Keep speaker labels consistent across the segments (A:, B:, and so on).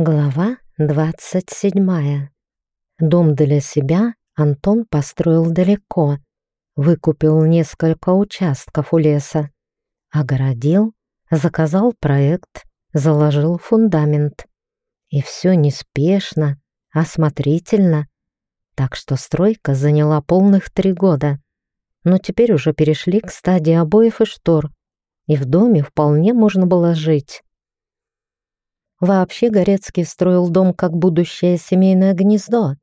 A: Глава двадцать седьмая. Дом для себя Антон построил далеко, выкупил несколько участков у леса, огородил, заказал проект, заложил фундамент. И все неспешно, осмотрительно, так что стройка заняла полных три года. Но теперь уже перешли к стадии обоев и штор, и в доме вполне можно было жить. Вообще Горецкий строил дом как будущее семейное гнездо,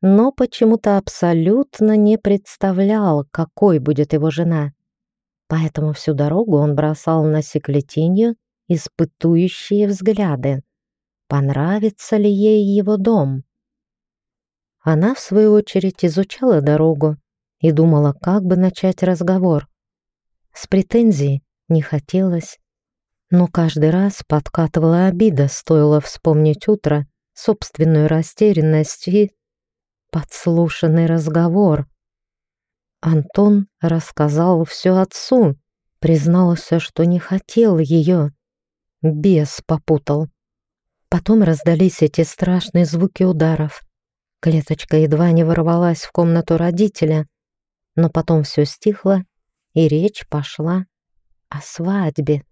A: но почему-то абсолютно не представлял, какой будет его жена. Поэтому всю дорогу он бросал на секлетинью испытующие взгляды. Понравится ли ей его дом? Она, в свою очередь, изучала дорогу и думала, как бы начать разговор. С претензией не хотелось, но каждый раз подкатывала обида, стоило вспомнить утро, собственную растерянность и подслушанный разговор. Антон рассказал все отцу, признался, что не хотел ее. Бес попутал. Потом раздались эти страшные звуки ударов. Клеточка едва не ворвалась в комнату родителя, но потом все стихло, и речь пошла о свадьбе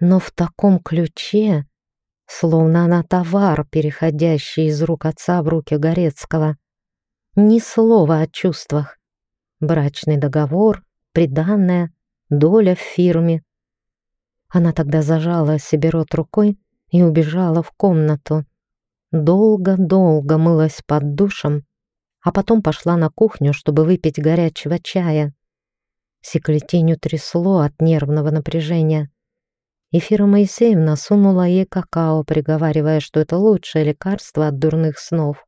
A: но в таком ключе, словно она товар, переходящий из рук отца в руки Горецкого. Ни слова о чувствах. Брачный договор, приданная, доля в фирме. Она тогда зажала себе рот рукой и убежала в комнату. Долго-долго мылась под душем, а потом пошла на кухню, чтобы выпить горячего чая. Секлетиню трясло от нервного напряжения. Ефира Моисеевна сунула ей какао, приговаривая, что это лучшее лекарство от дурных снов.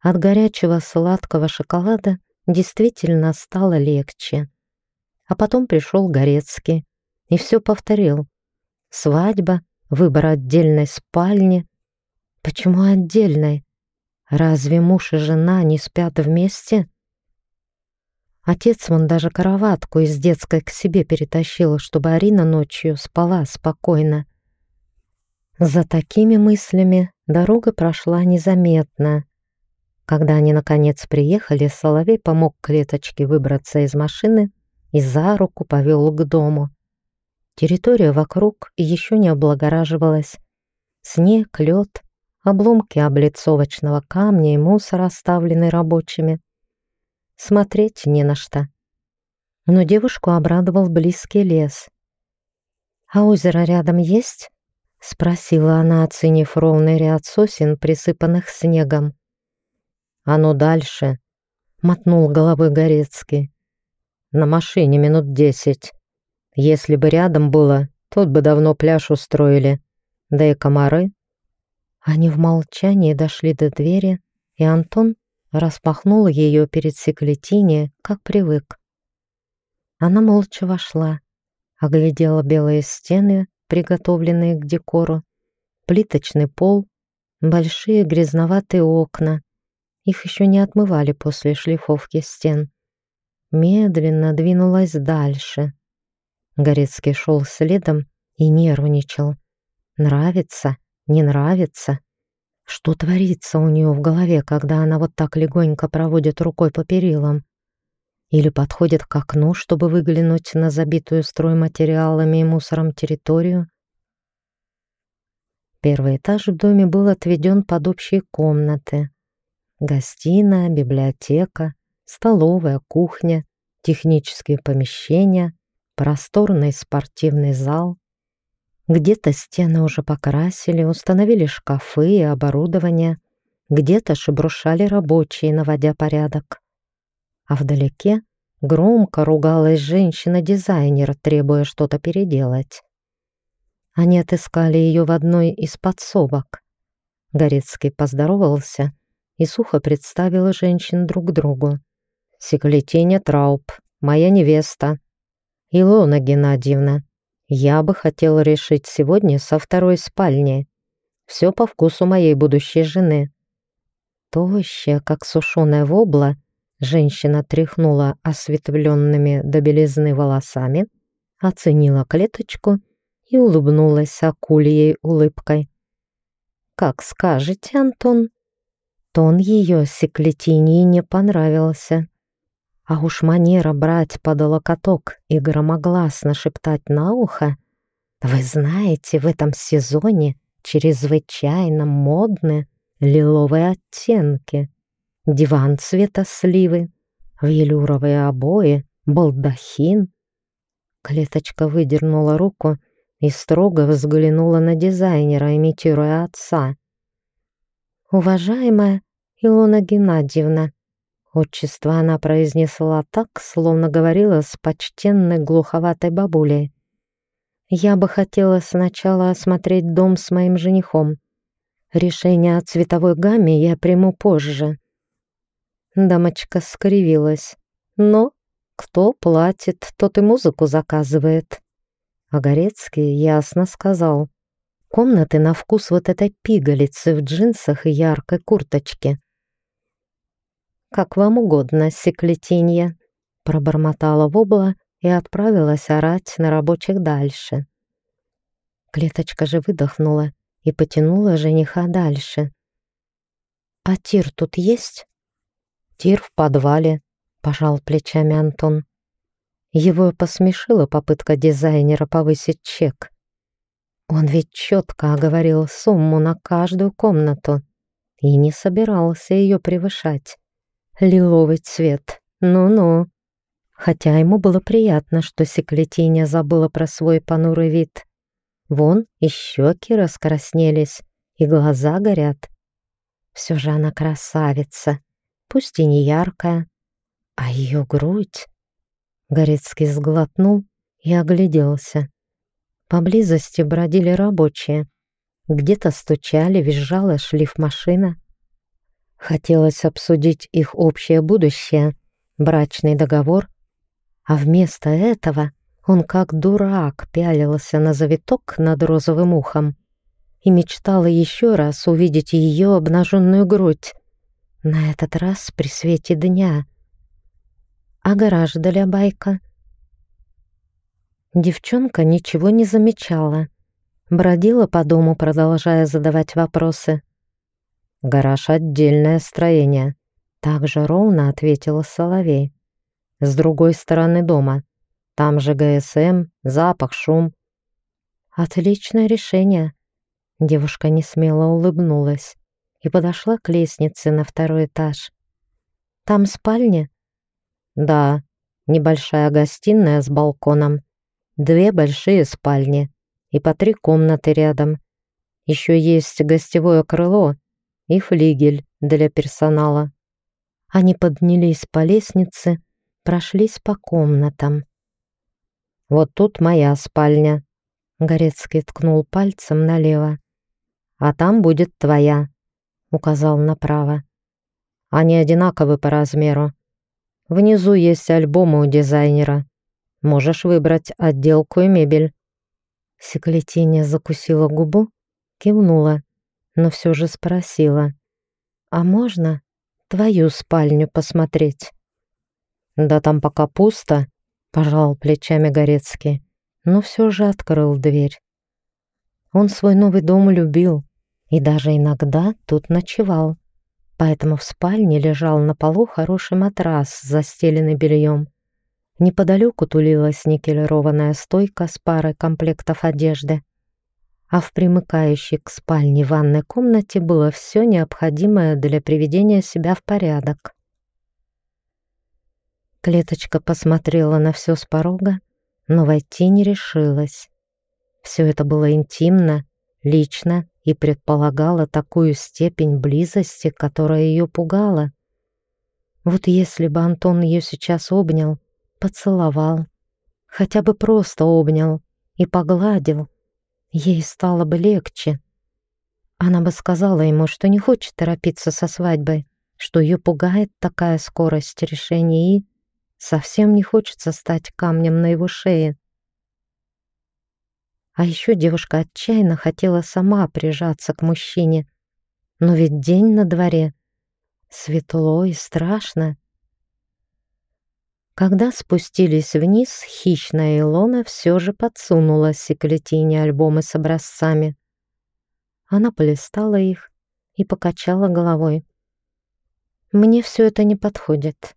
A: От горячего сладкого шоколада действительно стало легче. А потом пришел Горецкий и все повторил. Свадьба, выбор отдельной спальни. Почему отдельной? Разве муж и жена не спят вместе? Отец вон даже кроватку из детской к себе перетащил, чтобы Арина ночью спала спокойно. За такими мыслями дорога прошла незаметно. Когда они наконец приехали, Соловей помог клеточке выбраться из машины и за руку повел к дому. Территория вокруг еще не облагораживалась. Снег, лед, обломки облицовочного камня и мусор, оставленный рабочими смотреть не на что. Но девушку обрадовал близкий лес. «А озеро рядом есть?» — спросила она, оценив ровный ряд сосен, присыпанных снегом. «А ну дальше!» — мотнул головой Горецкий. «На машине минут десять. Если бы рядом было, тут бы давно пляж устроили. Да и комары». Они в молчании дошли до двери, и Антон распахнул ее перед Секлетине, как привык. Она молча вошла, оглядела белые стены, приготовленные к декору, плиточный пол, большие грязноватые окна. Их еще не отмывали после шлифовки стен. Медленно двинулась дальше. Горецкий шел следом и нервничал. Нравится, не нравится. Что творится у нее в голове, когда она вот так легонько проводит рукой по перилам? Или подходит к окну, чтобы выглянуть на забитую стройматериалами и мусором территорию? Первый этаж в доме был отведен под общие комнаты. Гостиная, библиотека, столовая, кухня, технические помещения, просторный спортивный зал. Где-то стены уже покрасили, установили шкафы и оборудование, где-то шебрушали рабочие, наводя порядок. А вдалеке громко ругалась женщина-дизайнер, требуя что-то переделать. Они отыскали ее в одной из подсобок. Горецкий поздоровался и сухо представил женщин друг другу. «Секлетиня Трауб, моя невеста. Илона Геннадьевна, я бы хотел решить сегодня со второй спальни. Все по вкусу моей будущей жены. Тощая, как сушеная вобла, женщина тряхнула осветленными до белизны волосами, оценила клеточку и улыбнулась акульей улыбкой. «Как скажете, Антон?» Тон ее секлетинии не понравился. А уж манера брать под локоток и громогласно шептать на ухо, «Вы знаете, в этом сезоне чрезвычайно модны лиловые оттенки, диван цвета сливы, велюровые обои, балдахин». Клеточка выдернула руку и строго взглянула на дизайнера, имитируя отца. «Уважаемая Илона Геннадьевна», отчество она произнесла так, словно говорила с почтенной глуховатой бабулей. «Я бы хотела сначала осмотреть дом с моим женихом. Решение о цветовой гамме я приму позже». Дамочка скривилась. «Но кто платит, тот и музыку заказывает». А Горецкий ясно сказал. Комнаты на вкус вот этой пигалицы в джинсах и яркой курточке. «Как вам угодно, секлетинья», — пробормотала вобла и отправилась орать на рабочих дальше. Клеточка же выдохнула и потянула жениха дальше. «А тир тут есть?» «Тир в подвале», — пожал плечами Антон. Его посмешила попытка дизайнера повысить чек. Он ведь четко оговорил сумму на каждую комнату и не собирался ее превышать. Лиловый цвет, ну-ну. Хотя ему было приятно, что секлетиня забыла про свой понурый вид. Вон и щеки раскраснелись, и глаза горят. Все же она красавица, пусть и не яркая, а ее грудь Горецкий сглотнул и огляделся. Поблизости бродили рабочие. Где-то стучали, визжала шлифмашина. Хотелось обсудить их общее будущее, брачный договор, а вместо этого он как дурак пялился на завиток над розовым ухом и мечтала еще раз увидеть ее обнаженную грудь, на этот раз при свете дня — а гараж для байка? Девчонка ничего не замечала. Бродила по дому, продолжая задавать вопросы. «Гараж — отдельное строение», — так же ровно ответила Соловей. «С другой стороны дома. Там же ГСМ, запах, шум». «Отличное решение», — девушка несмело улыбнулась и подошла к лестнице на второй этаж. «Там спальня?» Да, небольшая гостиная с балконом, две большие спальни и по три комнаты рядом. Еще есть гостевое крыло и флигель для персонала. Они поднялись по лестнице, прошлись по комнатам. «Вот тут моя спальня», — Горецкий ткнул пальцем налево. «А там будет твоя», — указал направо. «Они одинаковы по размеру, Внизу есть альбомы у дизайнера. Можешь выбрать отделку и мебель». Секлетиня закусила губу, кивнула, но все же спросила. «А можно твою спальню посмотреть?» «Да там пока пусто», — пожал плечами Горецкий, но все же открыл дверь. Он свой новый дом любил и даже иногда тут ночевал поэтому в спальне лежал на полу хороший матрас, застеленный бельем. Неподалеку тулилась никелированная стойка с парой комплектов одежды, а в примыкающей к спальне ванной комнате было все необходимое для приведения себя в порядок. Клеточка посмотрела на все с порога, но войти не решилась. Все это было интимно, лично и предполагала такую степень близости, которая ее пугала. Вот если бы Антон ее сейчас обнял, поцеловал, хотя бы просто обнял и погладил, ей стало бы легче. Она бы сказала ему, что не хочет торопиться со свадьбой, что ее пугает такая скорость решения и совсем не хочется стать камнем на его шее. А еще девушка отчаянно хотела сама прижаться к мужчине. Но ведь день на дворе. Светло и страшно. Когда спустились вниз, хищная Илона все же подсунула секретине альбомы с образцами. Она полистала их и покачала головой. «Мне все это не подходит.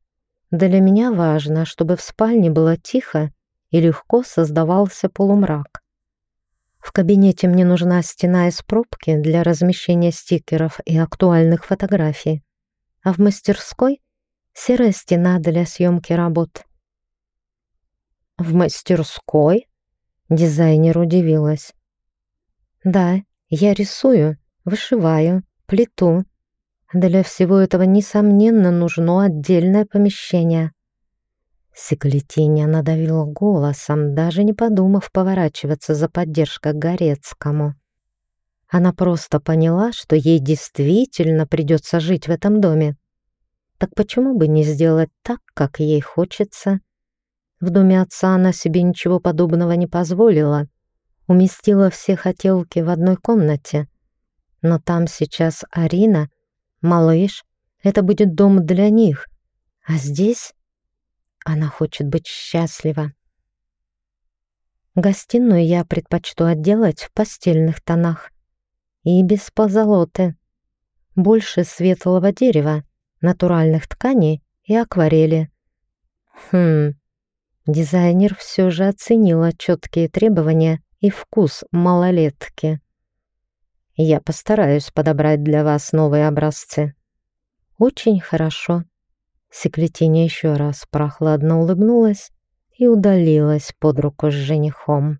A: Для меня важно, чтобы в спальне было тихо и легко создавался полумрак. В кабинете мне нужна стена из пробки для размещения стикеров и актуальных фотографий, а в мастерской — серая стена для съемки работ. «В мастерской?» — дизайнер удивилась. «Да, я рисую, вышиваю, плиту. Для всего этого, несомненно, нужно отдельное помещение». Секлетиня надавила голосом, даже не подумав поворачиваться за поддержкой Горецкому. Она просто поняла, что ей действительно придется жить в этом доме. Так почему бы не сделать так, как ей хочется? В доме отца она себе ничего подобного не позволила. Уместила все хотелки в одной комнате. Но там сейчас Арина, малыш, это будет дом для них. А здесь она хочет быть счастлива. Гостиную я предпочту отделать в постельных тонах и без позолоты. Больше светлого дерева, натуральных тканей и акварели. Хм, дизайнер все же оценила четкие требования и вкус малолетки. Я постараюсь подобрать для вас новые образцы. Очень хорошо. Секлетиня еще раз прохладно улыбнулась и удалилась под руку с женихом.